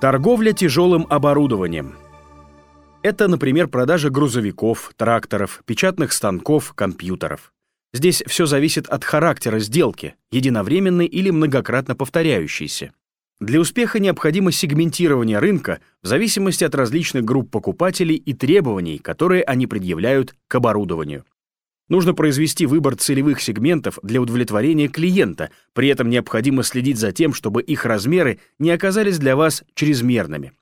Торговля тяжелым оборудованием. Это, например, продажа грузовиков, тракторов, печатных станков, компьютеров. Здесь все зависит от характера сделки, единовременной или многократно повторяющейся. Для успеха необходимо сегментирование рынка в зависимости от различных групп покупателей и требований, которые они предъявляют к оборудованию. Нужно произвести выбор целевых сегментов для удовлетворения клиента, при этом необходимо следить за тем, чтобы их размеры не оказались для вас чрезмерными.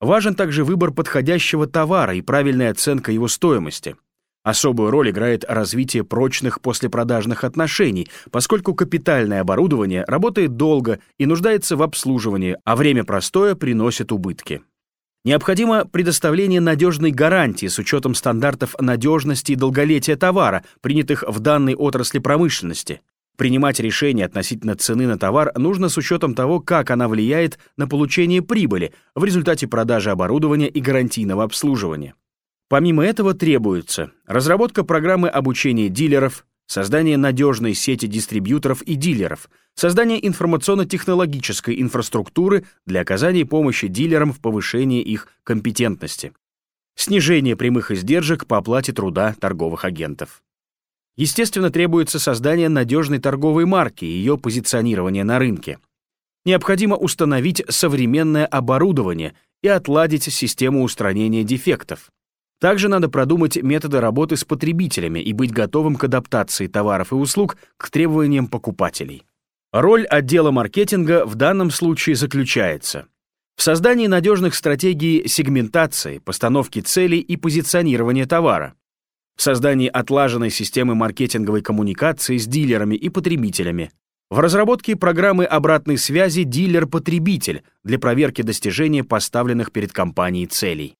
Важен также выбор подходящего товара и правильная оценка его стоимости. Особую роль играет развитие прочных послепродажных отношений, поскольку капитальное оборудование работает долго и нуждается в обслуживании, а время простоя приносит убытки. Необходимо предоставление надежной гарантии с учетом стандартов надежности и долголетия товара, принятых в данной отрасли промышленности. Принимать решения относительно цены на товар нужно с учетом того, как она влияет на получение прибыли в результате продажи оборудования и гарантийного обслуживания. Помимо этого требуется разработка программы обучения дилеров, создание надежной сети дистрибьюторов и дилеров, создание информационно-технологической инфраструктуры для оказания помощи дилерам в повышении их компетентности, снижение прямых издержек по оплате труда торговых агентов. Естественно, требуется создание надежной торговой марки и ее позиционирование на рынке. Необходимо установить современное оборудование и отладить систему устранения дефектов. Также надо продумать методы работы с потребителями и быть готовым к адаптации товаров и услуг к требованиям покупателей. Роль отдела маркетинга в данном случае заключается в создании надежных стратегий сегментации, постановки целей и позиционирования товара, в создании отлаженной системы маркетинговой коммуникации с дилерами и потребителями, в разработке программы обратной связи дилер-потребитель для проверки достижения поставленных перед компанией целей.